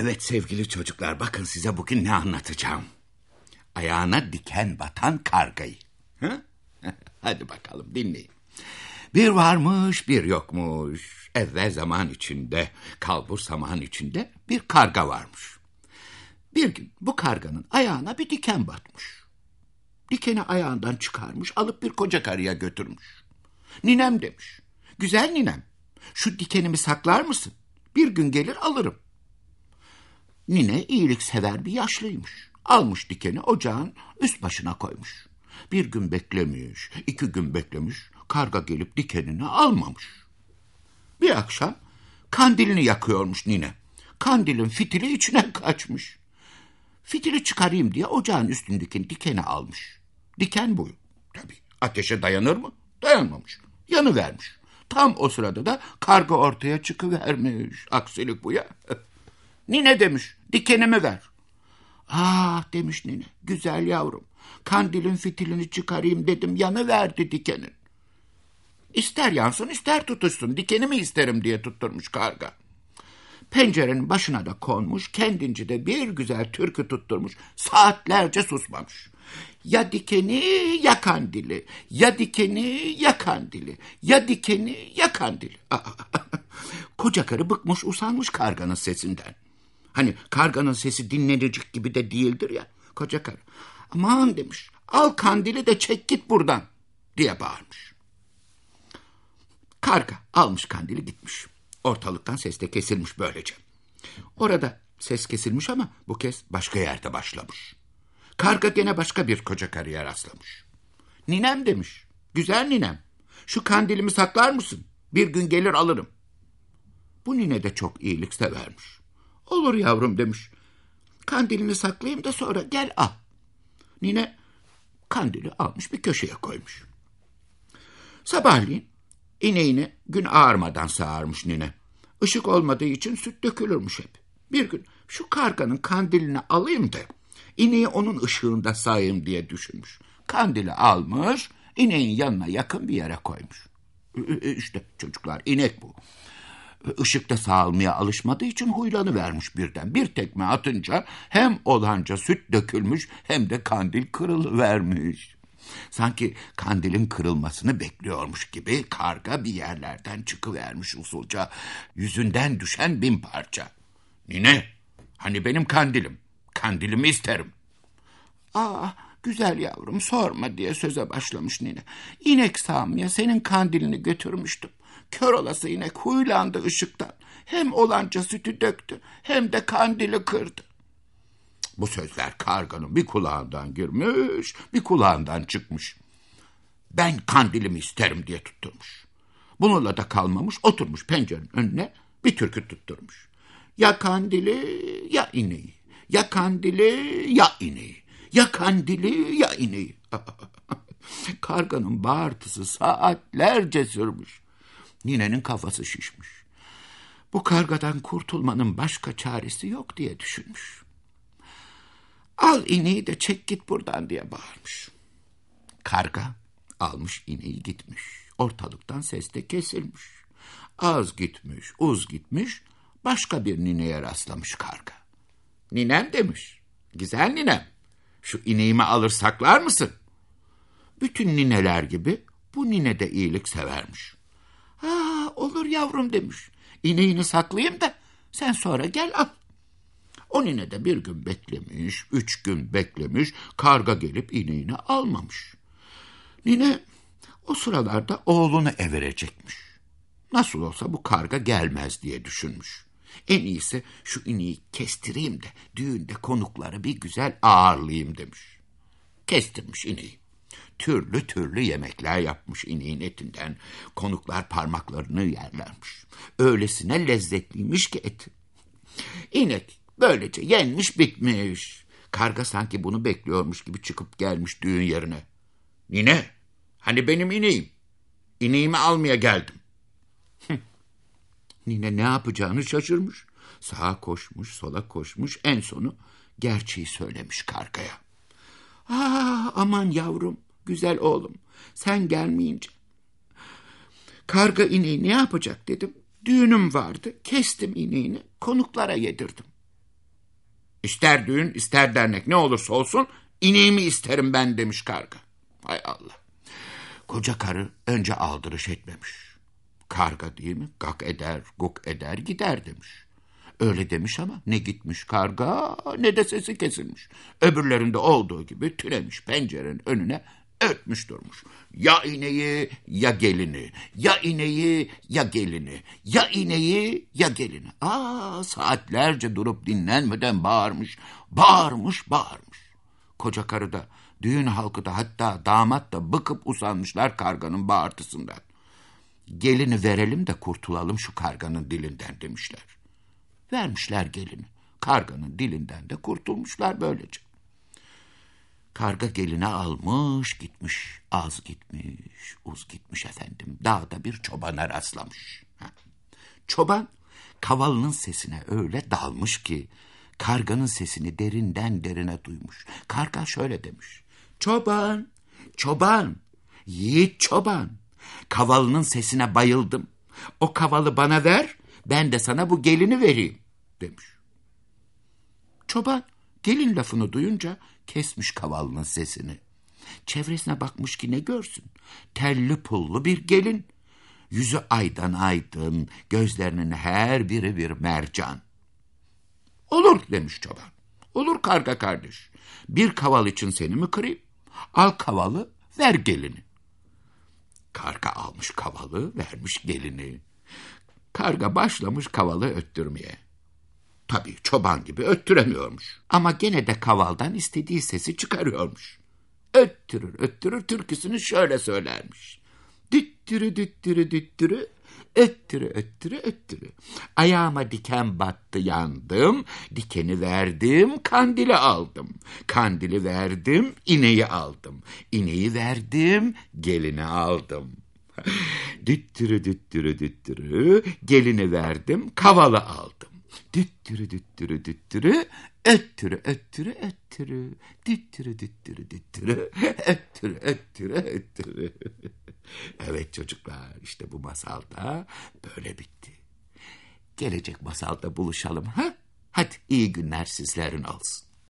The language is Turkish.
Evet sevgili çocuklar bakın size bugün ne anlatacağım. Ayağına diken batan kargayı. Hı? Hadi bakalım dinleyin. Bir varmış bir yokmuş. Evvel zaman içinde, kalbur zaman içinde bir karga varmış. Bir gün bu karganın ayağına bir diken batmış. Dikeni ayağından çıkarmış, alıp bir koca karıya götürmüş. Ninem demiş, güzel ninem, şu dikenimi saklar mısın? Bir gün gelir alırım. Nine iyilik sever bir yaşlıymış. Almış dikeni ocağın üst başına koymuş. Bir gün beklemiş, iki gün beklemiş, karga gelip dikenini almamış. Bir akşam kandilini yakıyormuş nine. Kandilin fitili içine kaçmış. Fitili çıkarayım diye ocağın üstündeki dikeni almış. Diken bu. Tabii ateşe dayanır mı? Dayanmamış. Yanı vermiş. Tam o sırada da karga ortaya çıkıvermiş. Aksilik bu ya. Nine demiş, dikenimi ver. Ah demiş nine, güzel yavrum. Kandilin fitilini çıkarayım dedim, yanı verdi dikenin. İster yansın ister tutuşsun, dikenimi isterim diye tutturmuş karga. Pencerenin başına da konmuş, kendince de bir güzel türkü tutturmuş, saatlerce susmamış. Ya dikeni ya kandili, ya dikeni ya kandili, ya dikeni ya kandili. Koca karı bıkmış usanmış karganın sesinden. Hani karganın sesi dinlenecek gibi de değildir ya. Koca karı aman demiş al kandili de çek git buradan diye bağırmış. Karga almış kandili gitmiş. Ortalıktan ses de kesilmiş böylece. Orada ses kesilmiş ama bu kez başka yerde başlamış. Karga gene başka bir koca karıya rastlamış. Ninem demiş. Güzel ninem. Şu kandilimi saklar mısın? Bir gün gelir alırım. Bu nine de çok iyilik severmiş. Olur yavrum demiş. Kandilini saklayayım da sonra gel al. Nine kandili almış bir köşeye koymuş. Sabahleyin ineğini gün ağarmadan sağarmış nine. Işık olmadığı için süt dökülürmüş hep. Bir gün şu karganın kandilini alayım da ineği onun ışığında sağayım diye düşünmüş. Kandili almış, ineğin yanına yakın bir yere koymuş. İşte çocuklar inek bu. Işıkta sağalmaya alışmadığı için huylanı vermiş birden. Bir tekme atınca hem olanca süt dökülmüş hem de kandil kırılıvermiş. Sanki kandilin kırılmasını bekliyormuş gibi karga bir yerlerden çıkıvermiş usulca. Yüzünden düşen bin parça. Nine, hani benim kandilim? Kandilimi isterim. Aa, güzel yavrum sorma diye söze başlamış nine. İnek sağmaya senin kandilini götürmüştüm. Kör olası inek huylandı ışıktan. Hem olanca sütü döktü hem de kandili kırdı. Bu sözler karganın bir kulağından girmiş, bir kulağından çıkmış. Ben kandilimi isterim diye tutturmuş. Bununla da kalmamış, oturmuş pencerenin önüne bir türkü tutturmuş. Ya kandili ya ineği, ya kandili ya ineği, ya kandili ya ineği. Karganın bağırtısı saatlerce sürmüş. Ninenin kafası şişmiş. Bu kargadan kurtulmanın başka çaresi yok diye düşünmüş. Al ineği de çek git buradan diye bağırmış. Karga almış ineği gitmiş. Ortalıktan ses de kesilmiş. Az gitmiş, uz gitmiş, başka bir nineye rastlamış karga. Ninem demiş, güzel ninem, şu ineğimi alır saklar mısın? Bütün nineler gibi bu nine de iyilik severmiş. Yavrum demiş. İneğini saklayayım da sen sonra gel al. O nine de bir gün beklemiş, üç gün beklemiş, karga gelip ineğini almamış. Nine o sıralarda oğlunu everecekmiş. Nasıl olsa bu karga gelmez diye düşünmüş. En iyisi şu ineği kestireyim de düğünde konukları bir güzel ağırlayayım demiş. Kestirmiş ineği türlü türlü yemekler yapmış ineğin etinden. Konuklar parmaklarını yerlermiş. Öylesine lezzetliymiş ki et. İnek böylece yenmiş bitmiş. Karga sanki bunu bekliyormuş gibi çıkıp gelmiş düğün yerine. Nine, hani benim ineğim? İneğimi almaya geldim. Nine ne yapacağını şaşırmış. Sağa koşmuş, sola koşmuş, en sonu gerçeği söylemiş kargaya. Aa, aman yavrum, güzel oğlum, sen gelmeyince. Karga ineği ne yapacak dedim. Düğünüm vardı, kestim ineğini, konuklara yedirdim. İster düğün ister dernek ne olursa olsun ineğimi isterim ben demiş karga. Hay Allah. Koca karı önce aldırış etmemiş. Karga değil mi? Gak eder, guk eder gider demiş. Öyle demiş ama ne gitmiş karga ne de sesi kesilmiş. Öbürlerinde olduğu gibi tünemiş pencerenin önüne ötmüş durmuş. Ya ineği ya gelini, ya ineği ya gelini, ya ineği ya gelini. Aa saatlerce durup dinlenmeden bağırmış, bağırmış, bağırmış. Koca karı da, düğün halkı da hatta damat da bıkıp usanmışlar karganın bağırtısından. Gelini verelim de kurtulalım şu karganın dilinden demişler. Vermişler gelini. Karganın dilinden de kurtulmuşlar böylece. Karga geline almış gitmiş. Az gitmiş, uz gitmiş efendim. Dağda bir çobana rastlamış. Çoban kavalının sesine öyle dalmış ki karganın sesini derinden derine duymuş. Karga şöyle demiş. Çoban, çoban, yiğit çoban. Kavalının sesine bayıldım. O kavalı bana ver, ben de sana bu gelini vereyim demiş. Çoban gelin lafını duyunca kesmiş kavalının sesini. Çevresine bakmış ki ne görsün. Telli pullu bir gelin. Yüzü aydan aydın, gözlerinin her biri bir mercan. Olur demiş çoban. Olur karga kardeş. Bir kaval için seni mi kırayım? Al kavalı, ver gelini. Karga almış kavalı, vermiş gelini. Karga başlamış kavalı öttürmeye. Tabii çoban gibi öttüremiyormuş. Ama gene de kavaldan istediği sesi çıkarıyormuş. Öttürür öttürür türküsünü şöyle söylermiş. Düttürü düttürü düttürü, öttürü öttürü öttürü. Ayağıma diken battı yandım, dikeni verdim, kandili aldım. Kandili verdim, ineği aldım. İneği verdim, gelini aldım. düttürü düttürü düttürü, gelini verdim, kavalı aldım. Düttürü düttürü düttürü, öttürü öttürü öttürü, düttürü düttürü düttürü, öttürü öttürü öttürü. evet çocuklar işte bu masal da böyle bitti. Gelecek masalda buluşalım ha? Hadi iyi günler sizlerin olsun.